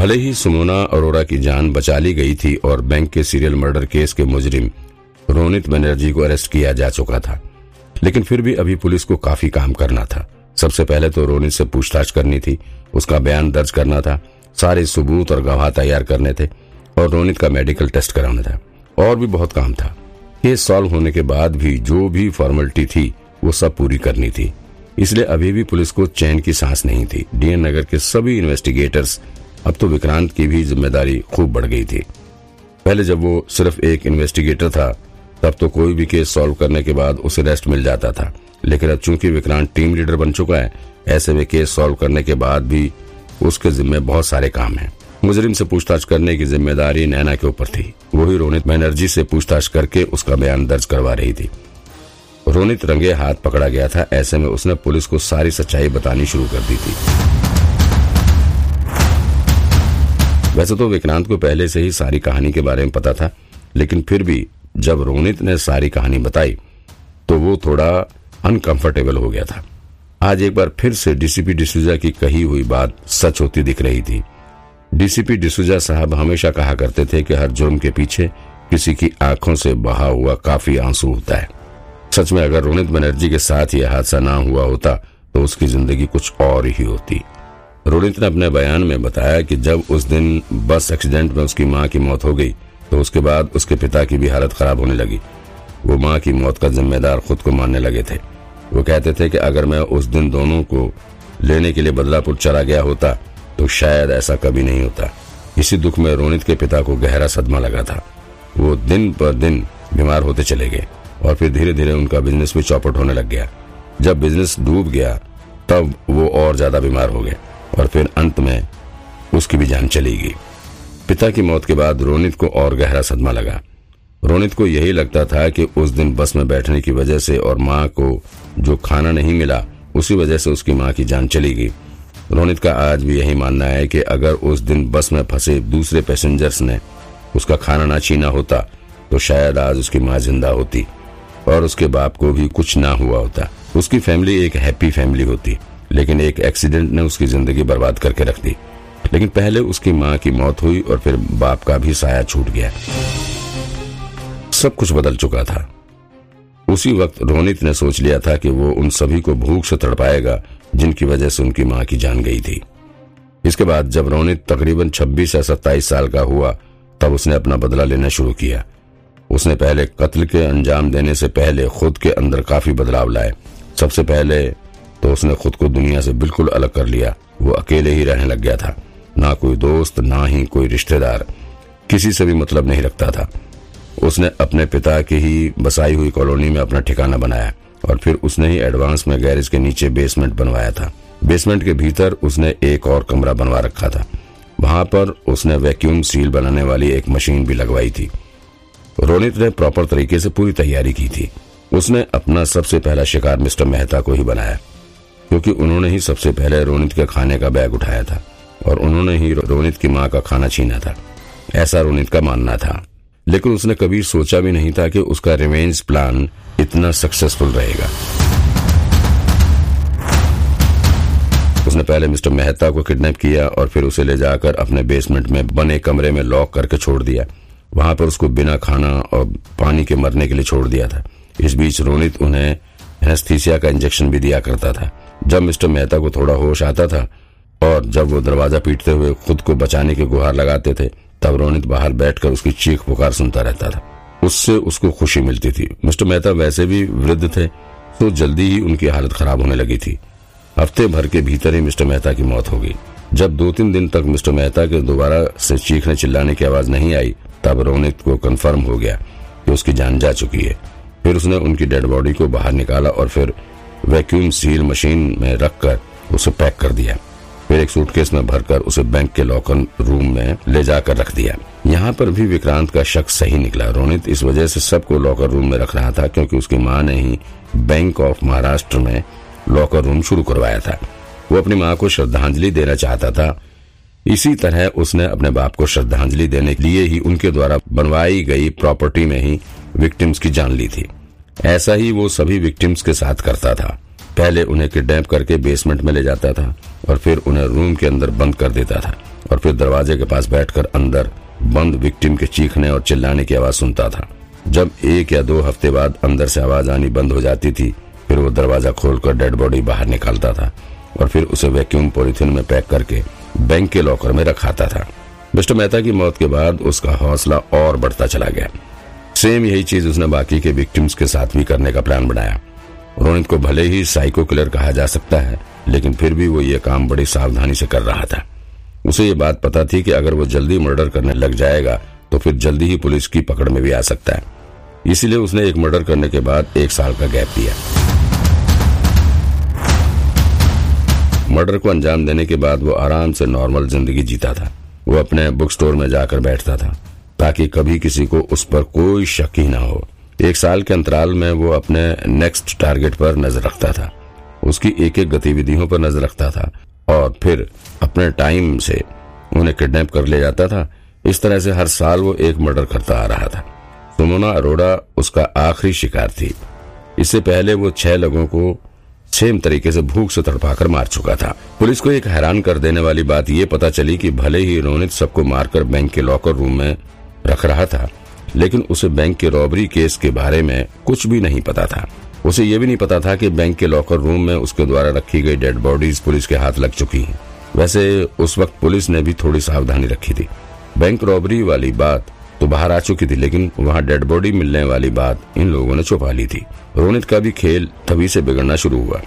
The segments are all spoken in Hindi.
भले ही सुमोना अरोरा की जान बचा ली गई थी और बैंक के सीरियल मर्डर केस के मुजरिम रोनित बनर्जी को अरेस्ट किया जा चुका था, लेकिन फिर भी अभी पुलिस को काफ़ी काम करना था। सबसे पहले तो रोनित से पूछताछ करनी थी, उसका बयान दर्ज करना था, सारे सबूत और गवाह तैयार करने थे और रोनित का मेडिकल टेस्ट कराना था। और भी बहुत काम था। केस सॉल्व होने के बाद भी जो भी फॉर्मेलिटी थी, वो सब पूरी करनी थी। इसलिए अभी भी पुलिस को चैन की सांस नहीं थी। डीएन नगर के सभी इन्वेस्टिगेटर्स अब तो विक्रांत की भी ज़िम्मेदारी खूब बढ़ गई थी। पहले जब वो सिर्फ़ एक इन्वेस्टिगेटर था, तब तो कोई भी केस सॉल्व करने के बाद उसे रेस्ट मिल जाता था। लेकिन अब चूँकि विक्रांत टीम लीडर बन चुका है, ऐसे में केस सॉल्व करने के बाद भी उसके जिम्मे बहुत सारे काम हैं। मुजरिम से पूछताछ करने की ज़िम्मेदारी नैना के ऊपर थी। वही रोनित बैनर्जी से पूछताछ करके उसका बयान दर्ज करवा रही थी। रोनित रंगे हाथ पकड़ा गया था, ऐसे में उसने पुलिस को सारी सच्चाई बतानी शुरू कर दी थी। वैसे तो विक्रांत को पहले से ही सारी कहानी के बारे में पता था, लेकिन फिर भी जब रोनित ने सारी कहानी बताई तो वो थोड़ा अनकंफर्टेबल हो गया था। आज एक बार फिर से डीसीपी डिसूजा की कही हुई बात सच होती दिख रही थी। डीसीपी डिसूजा साहब हमेशा कहा करते थे कि हर जुर्म के पीछे किसी की आँखों से बहा हुआ काफ़ी आँसू होता है। सच में अगर रोनित बनर्जी के साथ यह हादसा ना हुआ होता तो उसकी ज़िंदगी कुछ और ही होती। रोनित ने अपने बयान में बताया कि जब उस दिन बस एक्सीडेंट में उसकी माँ की मौत हो गई तो उसके बाद उसके पिता की भी हालत खराब होने लगी। वो माँ की मौत का जिम्मेदार खुद को मानने लगे थे। वो कहते थे कि अगर मैं उस दिन दोनों को लेने के लिए बदलापुर चला गया होता तो शायद ऐसा कभी नहीं होता। इसी दुख में रोनित के पिता को गहरा सदमा लगा था। वो दिन पर दिन बीमार होते चले गए और फिर धीरे धीरे उनका बिज़नेस भी चौपट होने लग गया। जब बिज़नेस डूब गया, तब वो और ज़्यादा बीमार हो गए। और फिर अंत में उसकी भी जान चली गई पिता की मौत के बाद रोनित को और गहरा सदमा लगा। रोनित को यही लगता था कि उस दिन बस में बैठने की वजह से और माँ को जो खाना नहीं मिला, उसी वजह से उसकी माँ की जान चली गई। रोनित का आज भी यही मानना है कि अगर उस दिन बस में फंसे दूसरे पैसेंजर्स ने उसका खाना ना छीना होता तो शायद आज उसकी माँ ज़िंदा होती और उसके बाप को भी कुछ ना हुआ होता। उसकी फैमिली एक हैप्पी फैमिली होती। लेकिन एक एक्सीडेंट ने उसकी ज़िंदगी बर्बाद करके रख दी। लेकिन पहले उसकी माँ की मौत हुई और फिर बाप का भी साया छूट गया। सब कुछ बदल चुका था। उसी वक्त रोनित ने सोच लिया था कि वो उन सभी को भूख से तड़पाएगा, जिनकी वजह से उनकी माँ की जान गई थी। इसके बाद जब रोनित तकरीबन 26 या 27 साल का हुआ, तब उसने अपना बदला लेना शुरू किया। उसने पहले कत्ल के अंजाम देने से पहले खुद के अंदर काफ़ी बदलाव लाए। सबसे पहले तो उसने खुद को दुनिया से बिल्कुल अलग कर लिया। वो अकेले ही रहने लग गया था। ना कोई दोस्त, ना ही कोई रिश्तेदार। किसी से भी मतलब नहीं रखता था। उसने अपने पिता की ही बसाई हुई कॉलोनी में अपना ठिकाना बनाया और फिर उसने ही एडवांस में गैरेज के नीचे बेसमेंट बनवाया था। बेसमेंट के भीतर उसने एक और कमरा बनवा रखा था। वहाँ पर उसने वैक्यूम सील बनाने वाली एक मशीन भी लगवाई थी। रोनित ने प्रॉपर तरीके से पूरी तैयारी की थी। उसने अपना सबसे पहला शिकार मिस्टर मेहता को ही बनाया। क्योंकि उन्होंने ही सबसे पहले रोनित के खाने का बैग उठाया था और उन्होंने ही रोनित की माँ का खाना छीना था। ऐसा रोनित का मानना था। लेकिन उसने कभी सोचा भी नहीं था कि उसका रिवेंज प्लान इतना सक्सेसफुल रहेगा। उसने पहले मिस्टर मेहता को किडनैप किया और फिर उसे ले जाकर अपने बेसमेंट में बने कमरे में लॉक करके छोड़ दिया। वहाँ पर उसको बिना खाना और पानी के मरने के लिए छोड़ दिया था। इस बीच रोनित उन्हें एनेस्थीसिया का इंजेक्शन भी दिया करता था। जब मिस्टर मेहता को थोड़ा होश आता था और जब वो दरवाज़ा पीटते हुए खुद को बचाने की गुहार लगाते थे, तब रोनित बाहर बैठकर उसकी चीख पुकार सुनता रहता था। उससे उसको खुशी मिलती थी। मिस्टर मेहता वैसे भी वृद्ध थे तो जल्दी ही उनकी हालत खराब होने लगी थी। हफ़्ते भर के भीतर ही मिस्टर मेहता की मौत हो गई। जब दो तीन दिन तक मिस्टर मेहता के दोबारा से चीखने चिल्लाने की आवाज़ नहीं आई, तब रोनित को कंफर्म हो गया कि उसकी जान जा चुकी है। फिर उसने उनकी डेड बॉडी को बाहर निकाला और फिर वैक्यूम सील मशीन में रखकर उसे पैक कर दिया। फिर एक सूटकेस में भरकर उसे बैंक के लॉकर रूम में ले जाकर रख दिया। यहाँ पर भी विक्रांत का शक सही निकला। रोनित इस वजह से सबको लॉकर रूम में रख रहा था क्योंकि उसकी माँ ने ही बैंक ऑफ़ महाराष्ट्र में लॉकर रूम शुरू करवाया था। वो अपनी माँ को श्रद्धांजलि देना चाहता था। इसी तरह उसने अपने बाप को श्रद्धांजलि देने के लिए ही उनके द्वारा बनवाई गई प्रॉपर्टी में ही विक्टिम्स की जान ली थी। ऐसा ही वो सभी विक्टिम्स के साथ करता था। पहले उन्हें किडनैप करके बेसमेंट में ले जाता था और फिर उन्हें रूम के अंदर बंद कर देता था और फिर दरवाजे के पास बैठकर अंदर बंद विक्टिम के चीखने और चिल्लाने की आवाज़ सुनता था। जब एक या दो हफ़्ते बाद अंदर से आवाज़ आनी बंद हो जाती थी, फिर वो दरवाज़ा खोलकर डेड बॉडी बाहर निकालता था और फिर उसे वैक्यूम पॉलिथीन में पैक करके बैंक के लॉकर में रखाता था। मिस्टर मेहता की मौत के बाद उसका हौसला और बढ़ता चला गया। सेम यही चीज़ उसने बाकी के विक्टिम्स के साथ भी करने का प्लान बनाया। रोनित को भले ही साइको किलर कहा जा सकता है, लेकिन फिर भी वो ये काम बड़ी सावधानी से कर रहा था। उसे ये बात पता थी कि अगर वो जल्दी मर्डर करने लग जाएगा तो फिर जल्दी ही पुलिस की पकड़ में भी आ सकता है। इसीलिए उसने एक मर्डर करने के बाद एक साल का गैप दिया। मर्डर को अंजाम देने के बाद वो आराम से नॉर्मल ज़िंदगी जीता था। वो अपने बुक स्टोर में जाकर बैठता था। ताकि कभी किसी को उस पर कोई शक ही ना हो। एक साल के अंतराल में वो अपने नेक्स्ट टारगेट पर नज़र रखता था। उसकी एक एक गतिविधियों पर नज़र रखता था और फिर अपने टाइम से उन्हें किडनैप कर ले जाता था। इस तरह से हर साल वो एक मर्डर करता आ रहा था। सुमोना अरोड़ा उसका आखिरी शिकार थी। इससे पहले वो छह लोगों को सेम तरीके से भूख से तड़पाकर मार चुका था। पुलिस को एक हैरान कर देने वाली बात यह पता चली कि भले ही रोनित सबको मारकर बैंक के लॉकर रूम में रख रहा था, लेकिन उसे बैंक के रॉबरी केस के बारे में कुछ भी नहीं पता था। उसे यह भी नहीं पता था कि बैंक के लॉकर रूम में उसके द्वारा रखी गई डेड बॉडीज पुलिस के हाथ लग चुकी हैं। वैसे उस वक्त पुलिस ने भी थोड़ी सावधानी रखी थी। बैंक रॉबरी वाली बात तो बाहर आ चुकी थी, लेकिन वहाँ डेड बॉडी मिलने वाली बात इन लोगों ने छुपा ली थी। रोनित का भी खेल तभी से बिगड़ना शुरू हुआ।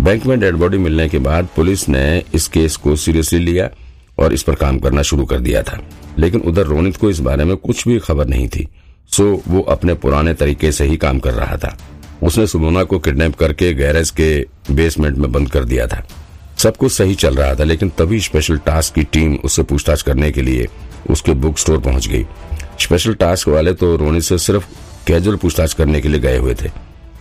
बैंक में डेड बॉडी मिलने के बाद पुलिस ने इस केस को सीरियसली लिया और इस पर काम करना शुरू कर दिया था। लेकिन उधर रोनित को इस बारे में कुछ भी खबर नहीं थी। सो वो अपने पुराने तरीके से ही काम कर रहा था। उसने सुमोना को किडनैप करके गैरेज के बेसमेंट में बंद कर दिया था। सब कुछ सही चल रहा था, लेकिन तभी स्पेशल टास्क की टीम उससे पूछताछ करने के लिए उसके बुक स्टोर पहुँच गई। स्पेशल टास्क वाले तो रोनित से सिर्फ़ कैजुअल पूछताछ करने के लिए गए हुए थे।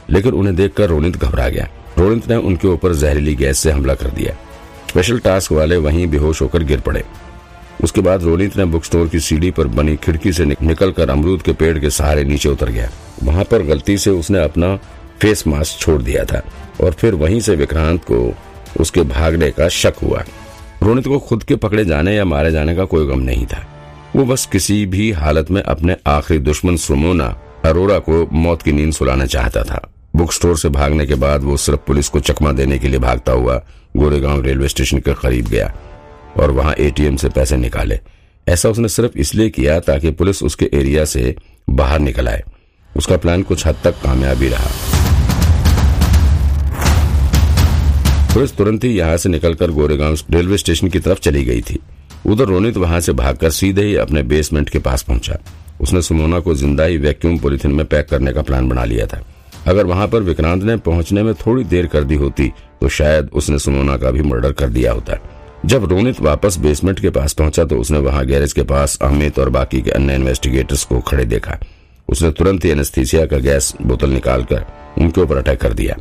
लेकिन उन्हें देखकर रोनित घबरा गया। रोनित ने उनके ऊपर जहरीली गैस से हमला कर दिया। स्पेशल टास्क वाले वहीं बेहोश होकर गिर पड़े। उसके बाद रोनित ने बुक स्टोर की सीढ़ी पर बनी खिड़की से निकलकर अमरूद के पेड़ के सहारे नीचे उतर गया। वहाँ पर गलती से उसने अपना फेस मास्क छोड़ दिया था और फिर वहीं से विक्रांत को उसके भागने का शक हुआ। रोनित को खुद के पकड़े जाने या मारे जाने का कोई गम नहीं था। वो बस किसी भी हालत में अपने आखिरी दुश्मन सुमोना अरोड़ा को मौत की नींद सुलाना चाहता था। बुक स्टोर से भागने के बाद वो सिर्फ़ पुलिस को चकमा देने के लिए भागता हुआ गोरेगांव रेलवे स्टेशन के करीब गया और वहाँ एटीएम से पैसे निकाले। ऐसा उसने सिर्फ़ इसलिए किया ताकि पुलिस उसके एरिया से बाहर निकल आए। उसका प्लान कुछ हद तक कामयाबी रहा। पुलिस तुरंत ही यहाँ से निकलकर गोरेगांव रेलवे स्टेशन की तरफ़ चली गई थी। उधर रोनित वहाँ से भागकर सीधे ही अपने बेसमेंट के पास पहुँचा। उसने सुमोना को ज़िंदा ही वैक्यूम पॉलिथीन में पैक करने का प्लान बना लिया था। अगर वहाँ पर विक्रांत ने पहुँचने में थोड़ी देर कर दी होती तो शायद उसने सुमोना का भी मर्डर कर दिया होता। जब रोनित वापस बेसमेंट के पास पहुँचा तो उसने वहाँ गैरेज के पास अमित और बाकी के अन्य इन्वेस्टिगेटर्स को खड़े देखा। उसने तुरंत ही एनेस्थीसिया का गैस बोतल निकालकर उनके ऊपर अटैक कर दिया।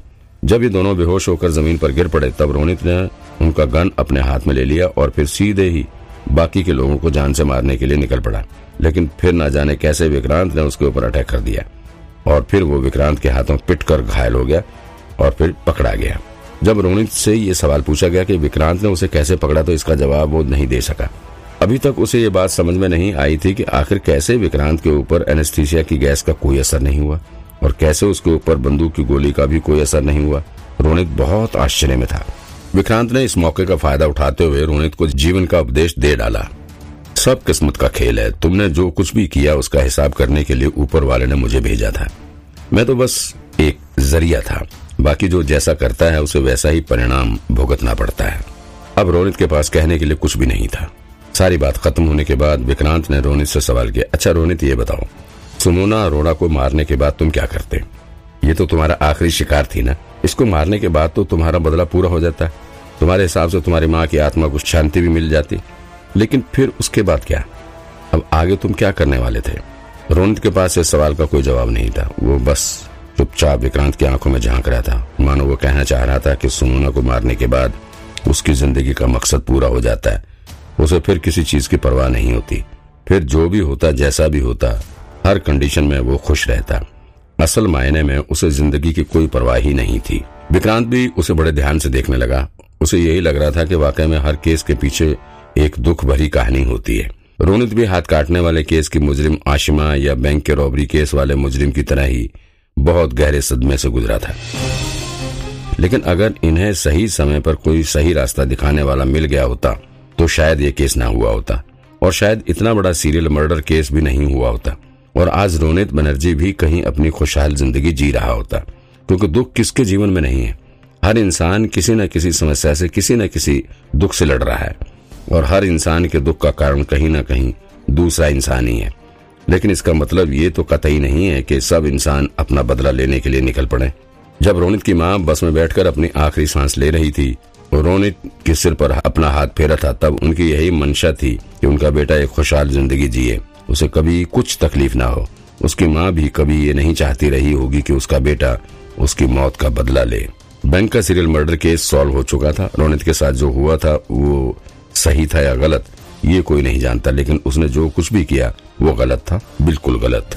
जब ये दोनों बेहोश होकर ज़मीन पर गिर पड़े, तब रोनित ने उनका गन अपने हाथ में ले लिया और फिर सीधे ही बाकी के लोगों को जान से मारने के लिए निकल पड़ा। लेकिन फिर ना जाने कैसे विक्रांत ने उसके ऊपर अटैक कर दिया। और फिर वो विक्रांत के हाथों पिट कर घायल हो गया और फिर पकड़ा गया। जब रोनित से ये सवाल पूछा गया कि विक्रांत ने उसे कैसे पकड़ा तो इसका जवाब वो नहीं दे सका। अभी तक उसे ये बात समझ में नहीं आई थी कि आखिर कैसे विक्रांत के ऊपर एनेस्थीसिया की गैस का कोई असर नहीं हुआ और कैसे उसके ऊपर बंदूक की गोली का भी कोई असर नहीं हुआ। रोनित बहुत आश्चर्य में था। विक्रांत ने इस मौके का फ़ायदा उठाते हुए रोनित को जीवन का उपदेश दे डाला। सब किस्मत का खेल है। तुमने जो कुछ भी किया, उसका हिसाब करने के लिए ऊपर वाले ने मुझे भेजा था। मैं तो बस एक ज़रिया था। बाकी जो जैसा करता है, उसे वैसा ही परिणाम भुगतना पड़ता है। अब रोनित के पास कहने के लिए कुछ भी नहीं था। सारी बात खत्म होने के बाद विक्रांत ने रोनित से सवाल किया अच्छा रोनित, ये बताओ, सुमोना अरोड़ा को मारने के बाद तुम क्या करते? ये तो तुम्हारा आखिरी शिकार थी ना। इसको मारने के बाद तो तुम्हारा बदला पूरा हो जाता। तुम्हारे हिसाब से तुम्हारी माँ की आत्मा को शांति भी मिल जाती। लेकिन फिर उसके बाद क्या? अब आगे तुम क्या करने वाले थे? रोनित के पास इस सवाल का कोई जवाब नहीं था। वो बस चुपचाप विक्रांत की आँखों में झाँक रहा था। मानो वो कहना चाह रहा था कि सुमोना को मारने के बाद उसकी ज़िंदगी का मकसद पूरा हो जाता है। उसे फिर किसी चीज़ की परवाह नहीं होती। फिर जो भी होता, जैसा भी होता, हर कंडीशन में वो खुश रहता। असल मायने में उसे ज़िंदगी की कोई परवाह ही नहीं थी। विक्रांत भी उसे बड़े ध्यान से देखने लगा। उसे यही लग रहा था कि वाकई में हर केस के पीछे एक दुख भरी कहानी होती है। रोनित भी हाथ काटने वाले केस की मुजरिम आशिमा या बैंक के रॉबरी केस वाले मुजरिम की तरह ही बहुत गहरे सदमे से गुजरा था। लेकिन अगर इन्हें सही समय पर कोई सही रास्ता दिखाने वाला मिल गया होता तो शायद ये केस ना हुआ होता, और शायद इतना बड़ा सीरियल मर्डर केस भी नहीं हुआ होता, और आज रोनित बनर्जी भी कहीं अपनी खुशहाल ज़िंदगी जी रहा होता, क्योंकि दुख किसके जीवन में नहीं है? हर इंसान किसी न किसी समस्या से किसी न किसी दुख से लड़ रहा है। और हर इंसान के दुख का कारण कहीं न कहीं दूसरा इंसान ही है। लेकिन इसका मतलब ये तो कतई नहीं है कि सब इंसान अपना बदला लेने के लिए निकल पड़े। जब रोनित की माँ बस में बैठकर अपनी आखिरी सांस ले रही थी और रोनित के सिर पर अपना हाथ फेरा था, तब उनकी यही मंशा थी कि उनका बेटा एक खुशहाल ज़िंदगी जिए, उसे कभी कुछ तकलीफ़ ना हो। उसकी माँ भी कभी ये नहीं चाहती रही होगी कि उसका बेटा उसकी मौत का बदला ले। बैंक का सीरियल मर्डर केस सॉल्व हो चुका था। रोनित के साथ जो हुआ था, वो सही था या गलत, ये कोई नहीं जानता, लेकिन उसने जो कुछ भी किया, वो गलत था, बिल्कुल गलत।